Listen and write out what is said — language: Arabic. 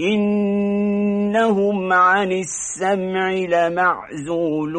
إنهم عن السمع لمعزولون